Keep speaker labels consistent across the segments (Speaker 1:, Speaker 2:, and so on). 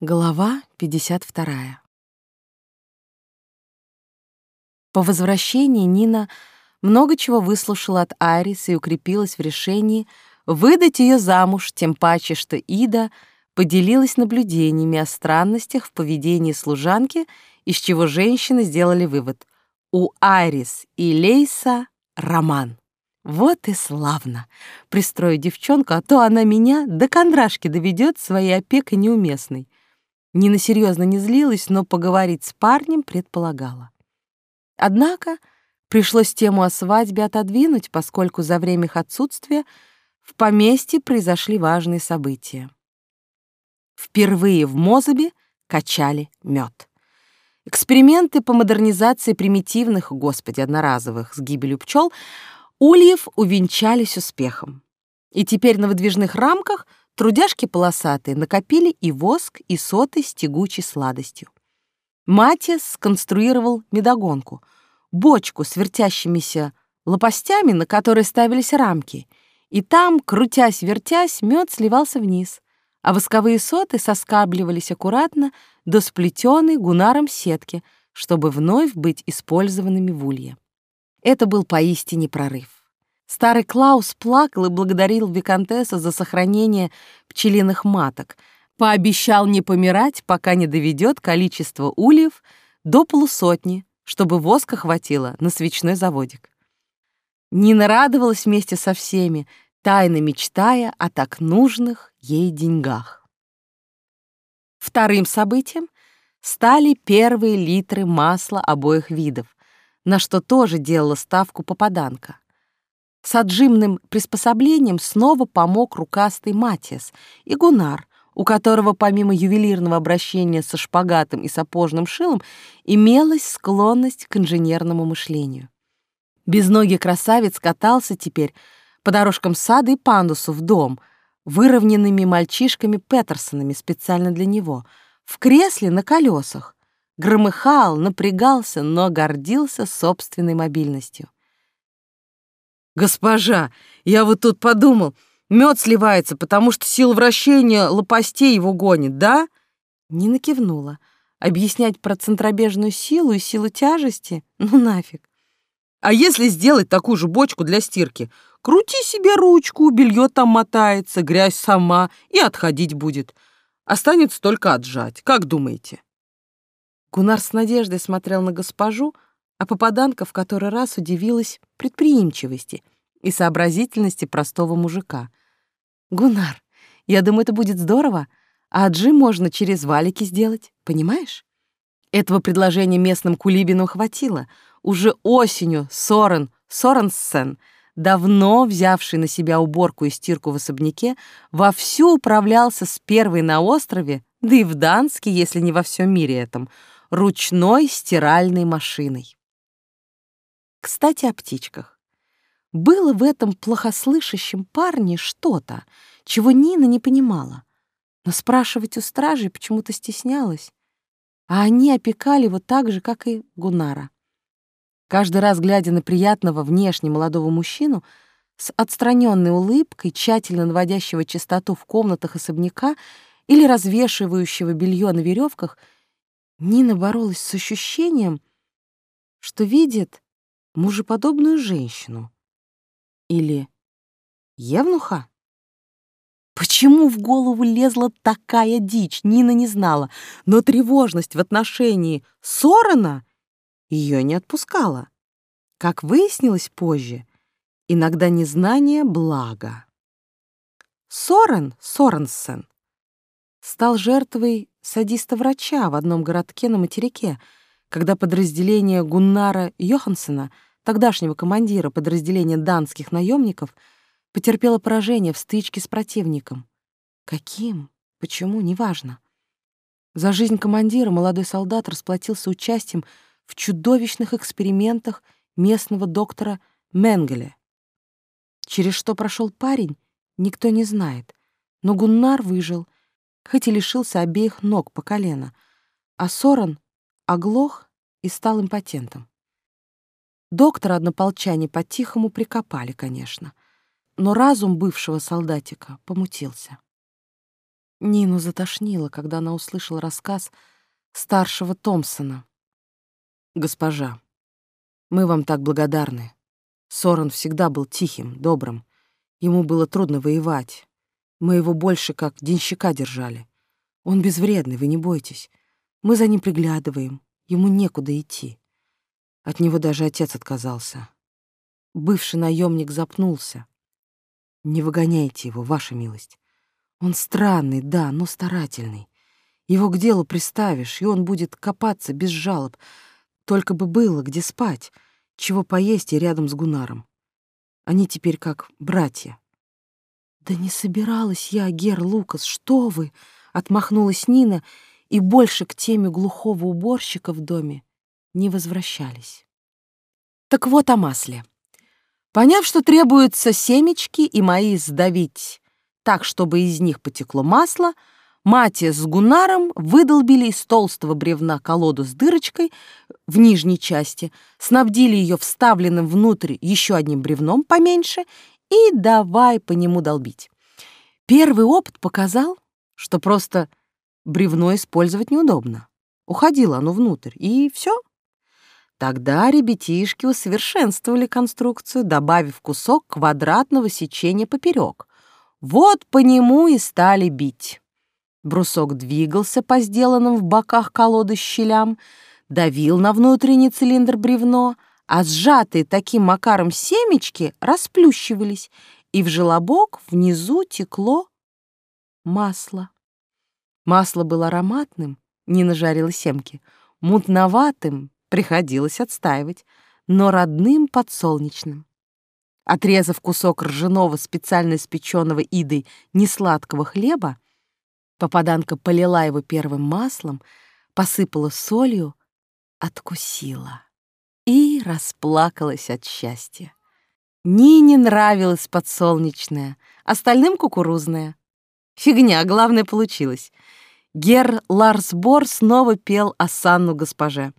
Speaker 1: Глава 52. По возвращении Нина много чего выслушала от Айрис и укрепилась в решении выдать ее замуж, тем паче, что Ида поделилась наблюдениями о странностях в поведении служанки, из чего женщины сделали вывод. У Айрис и Лейса роман. Вот и славно. Пристрою девчонку, а то она меня до кондрашки доведет своей опекой неуместной. Нина серьезно не злилась, но поговорить с парнем предполагала. Однако пришлось тему о свадьбе отодвинуть, поскольку за время их отсутствия в поместье произошли важные события. Впервые в Мозабе качали мед. Эксперименты по модернизации примитивных, господи, одноразовых с гибелью пчел ульев увенчались успехом. И теперь на выдвижных рамках — Трудяшки полосатые накопили и воск, и соты с тягучей сладостью. Матиас сконструировал медогонку, бочку с вертящимися лопастями, на которые ставились рамки, и там, крутясь-вертясь, мед сливался вниз, а восковые соты соскабливались аккуратно до сплетенной гунаром сетки, чтобы вновь быть использованными в улье. Это был поистине прорыв. Старый Клаус плакал и благодарил Викантесса за сохранение пчелиных маток, пообещал не помирать, пока не доведет количество ульев до полусотни, чтобы воска хватило на свечной заводик. Нина радовалась вместе со всеми, тайно мечтая о так нужных ей деньгах. Вторым событием стали первые литры масла обоих видов, на что тоже делала ставку попаданка. С отжимным приспособлением снова помог рукастый Матиас и Гунар, у которого помимо ювелирного обращения со шпагатом и сапожным шилом имелась склонность к инженерному мышлению. Безногий красавец катался теперь по дорожкам сада и пандусу в дом, выровненными мальчишками Петерсонами специально для него, в кресле на колесах, громыхал, напрягался, но гордился собственной мобильностью. «Госпожа, я вот тут подумал, мед сливается, потому что сила вращения лопастей его гонит, да?» Нина кивнула. Объяснять про центробежную силу и силу тяжести? Ну нафиг. А если сделать такую же бочку для стирки? Крути себе ручку, белье там мотается, грязь сама и отходить будет. Останется только отжать. Как думаете? Гунар с надеждой смотрел на госпожу, а попаданка в который раз удивилась предприимчивости и сообразительности простого мужика. «Гунар, я думаю, это будет здорово, а джи можно через валики сделать, понимаешь?» Этого предложения местным кулибинам хватило. Уже осенью Сорен Соренсен, давно взявший на себя уборку и стирку в особняке, вовсю управлялся с первой на острове, да и в Данске, если не во всем мире этом, ручной стиральной машиной. Кстати, о птичках. Было в этом плохослышащем парне что-то, чего Нина не понимала. Но спрашивать у стражей почему-то стеснялась. А они опекали его так же, как и Гунара. Каждый раз, глядя на приятного внешне молодого мужчину, с отстраненной улыбкой, тщательно наводящего чистоту в комнатах особняка или развешивающего белье на веревках, Нина боролась с ощущением, что видит мужеподобную женщину? Или евнуха? Почему в голову лезла такая дичь, Нина не знала, но тревожность в отношении Сорона ее не отпускала. Как выяснилось позже, иногда незнание — благо. Сорен Соренсен стал жертвой садиста-врача в одном городке на материке — когда подразделение Гуннара Йохансена, тогдашнего командира подразделения данских наемников, потерпело поражение в стычке с противником. Каким? Почему? Неважно. За жизнь командира молодой солдат расплатился участием в чудовищных экспериментах местного доктора Менгеле. Через что прошел парень, никто не знает, но Гуннар выжил, хоть и лишился обеих ног по колено, а Соран оглох и стал импотентом. Доктора однополчане по-тихому прикопали, конечно, но разум бывшего солдатика помутился. Нину затошнило, когда она услышала рассказ старшего Томпсона. «Госпожа, мы вам так благодарны. Сорен всегда был тихим, добрым. Ему было трудно воевать. Мы его больше как денщика держали. Он безвредный, вы не бойтесь. Мы за ним приглядываем. Ему некуда идти. От него даже отец отказался. Бывший наемник запнулся. Не выгоняйте его, ваша милость. Он странный, да, но старательный. Его к делу приставишь, и он будет копаться без жалоб. Только бы было где спать, чего поесть и рядом с Гунаром. Они теперь как братья. «Да не собиралась я, Гер Лукас, что вы!» — отмахнулась Нина, и больше к теме глухого уборщика в доме не возвращались. Так вот о масле. Поняв, что требуются семечки и маис сдавить так, чтобы из них потекло масло, Матия с Гунаром выдолбили из толстого бревна колоду с дырочкой в нижней части, снабдили ее вставленным внутрь еще одним бревном поменьше и давай по нему долбить. Первый опыт показал, что просто бревно использовать неудобно. Уходило оно внутрь, и все. Тогда ребятишки усовершенствовали конструкцию, добавив кусок квадратного сечения поперек. Вот по нему и стали бить. Брусок двигался по сделанным в боках колоды щелям, давил на внутренний цилиндр бревно, а сжатые таким макаром семечки расплющивались, и в желобок внизу текло масло. Масло было ароматным, не нажарило семки, мутноватым, приходилось отстаивать, но родным подсолнечным. Отрезав кусок ржаного специально испеченного идой несладкого хлеба, попаданка полила его первым маслом, посыпала солью, откусила и расплакалась от счастья. Нине нравилось подсолнечное, остальным кукурузное. Фигня, главное, получилось. Гер Ларс Бор снова пел осанну госпоже.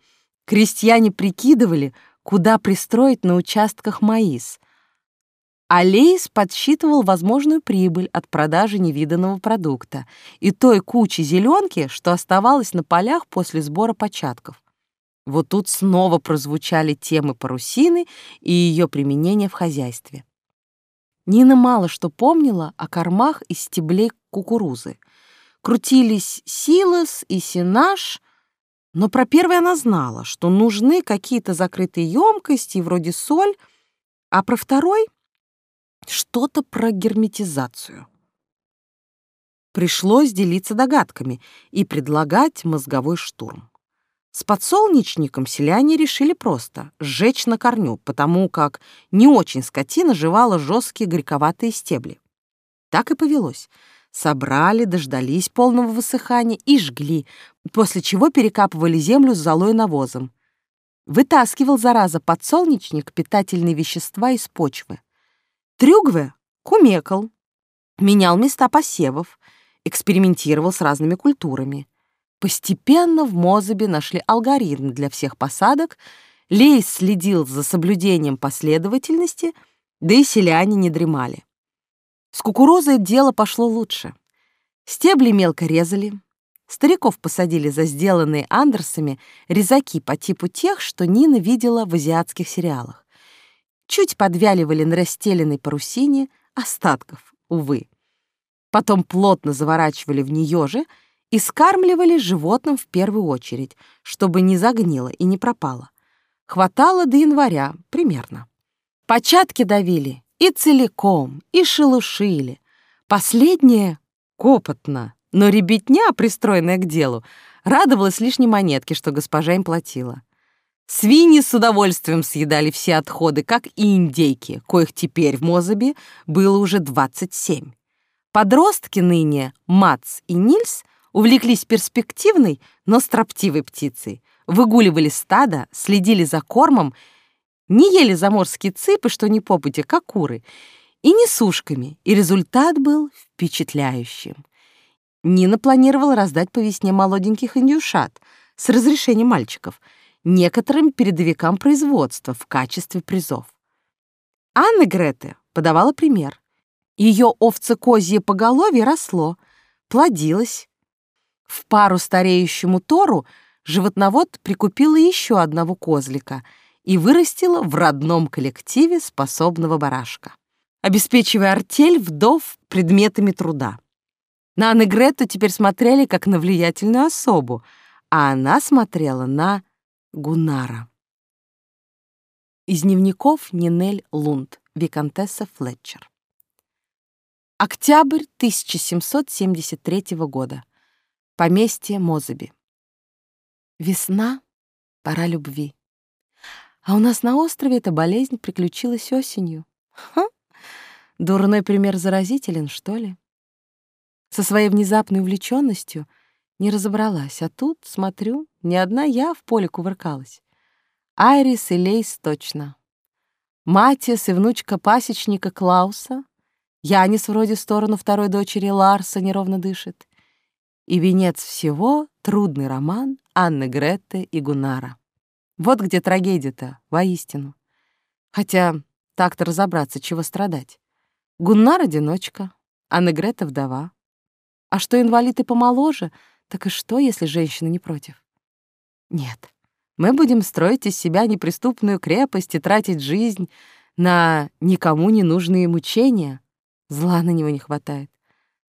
Speaker 1: Крестьяне прикидывали, куда пристроить на участках маис. А Лейс подсчитывал возможную прибыль от продажи невиданного продукта и той кучи зеленки, что оставалось на полях после сбора початков. Вот тут снова прозвучали темы парусины и ее применение в хозяйстве. Нина мало что помнила о кормах из стеблей кукурузы. Крутились силос и синаж, но про первый она знала, что нужны какие-то закрытые емкости, вроде соль, а про второй — что-то про герметизацию. Пришлось делиться догадками и предлагать мозговой штурм. С подсолнечником селяне решили просто — сжечь на корню, потому как не очень скотина жевала жесткие горьковатые стебли. Так и повелось. Собрали, дождались полного высыхания и жгли, после чего перекапывали землю с золой навозом. Вытаскивал, зараза, подсолнечник питательные вещества из почвы. Трюгве кумекал, менял места посевов, экспериментировал с разными культурами. Постепенно в Мозабе нашли алгоритм для всех посадок, Лейс следил за соблюдением последовательности, да и селяне не дремали. С кукурузой дело пошло лучше. Стебли мелко резали, стариков посадили за сделанные Андерсами резаки по типу тех, что Нина видела в азиатских сериалах. Чуть подвяливали на расстеленной парусине остатков, увы. Потом плотно заворачивали в нее же — и скармливали животным в первую очередь, чтобы не загнило и не пропало. Хватало до января примерно. Початки давили и целиком, и шелушили. Последнее — копотно, но ребятня, пристроенная к делу, радовалась лишней монетке, что госпожа им платила. Свиньи с удовольствием съедали все отходы, как и индейки, коих теперь в Мозабе было уже 27. Подростки ныне, Мац и Нильс — увлеклись перспективной, но строптивой птицей, выгуливали стадо, следили за кормом, не ели заморские цыпы, что не попути, как куры, и не сушками, и результат был впечатляющим. Нина планировала раздать по весне молоденьких индюшат с разрешением мальчиков некоторым передовикам производства в качестве призов. Анна Грете подавала пример. Ее овце-козье поголовье росло, расплодилась. В пару стареющему Тору животновод прикупила еще одного козлика и вырастила в родном коллективе способного барашка, обеспечивая артель вдов предметами труда. На Анны Грету теперь смотрели как на влиятельную особу, а она смотрела на Гунара. Из дневников Нинель Лунд, виконтесса Флетчер. Октябрь 1773 года. Поместье Мозеби. Весна — пора любви. А у нас на острове эта болезнь приключилась осенью. Ха! Дурной пример заразителен, что ли? Со своей внезапной увлеченностью не разобралась, а тут, смотрю, ни одна я в поле кувыркалась. Айрис и Лейс точно. Матиас и внучка пасечника Клауса. Янис вроде в сторону второй дочери Ларса неровно дышит. И венец всего — трудный роман Анны Гретты и Гунара. Вот где трагедия-то, воистину. Хотя так-то разобраться, чего страдать. Гуннар — одиночка, Анна Гретта — вдова. А что инвалид и помоложе, так и что, если женщина не против? Нет, мы будем строить из себя неприступную крепость и тратить жизнь на никому не нужные мучения. Зла на него не хватает.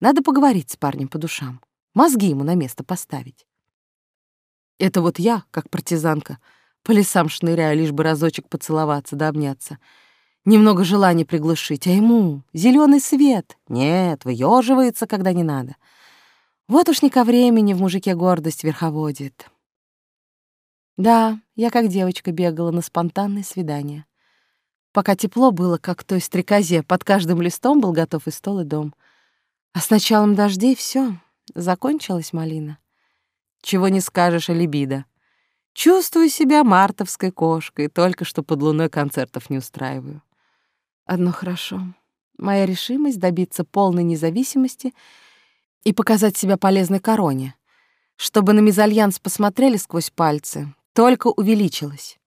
Speaker 1: Надо поговорить с парнем по душам мозги ему на место поставить. Это вот я, как партизанка, по лесам шныряю, лишь бы разочек поцеловаться да обняться. Немного желания приглушить, а ему зеленый свет. Нет, выеживается, когда не надо. Вот уж не ко времени в мужике гордость верховодит. Да, я как девочка бегала на спонтанное свидание. Пока тепло было, как той стрекозе, под каждым листом был готов и стол, и дом. А с началом дождей все, Закончилась малина. Чего не скажешь о либидо. Чувствую себя мартовской кошкой, только что под луной концертов не устраиваю. Одно хорошо. Моя решимость добиться полной независимости и показать себя полезной короне, чтобы на мезальянс посмотрели сквозь пальцы, только увеличилась.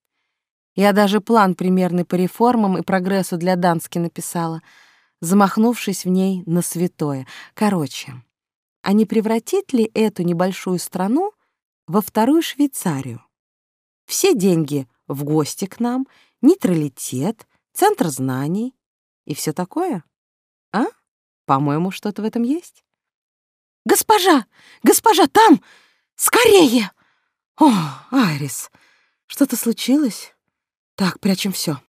Speaker 1: Я даже план примерный по реформам и прогрессу для Дански написала, замахнувшись в ней на святое. Короче, а не превратит ли эту небольшую страну во вторую Швейцарию? Все деньги в гости к нам, нейтралитет, центр знаний и все такое. А? По-моему, что-то в этом есть. «Госпожа! Госпожа, там! Скорее!» «О, Айрис, что-то случилось?» «Так, прячем все.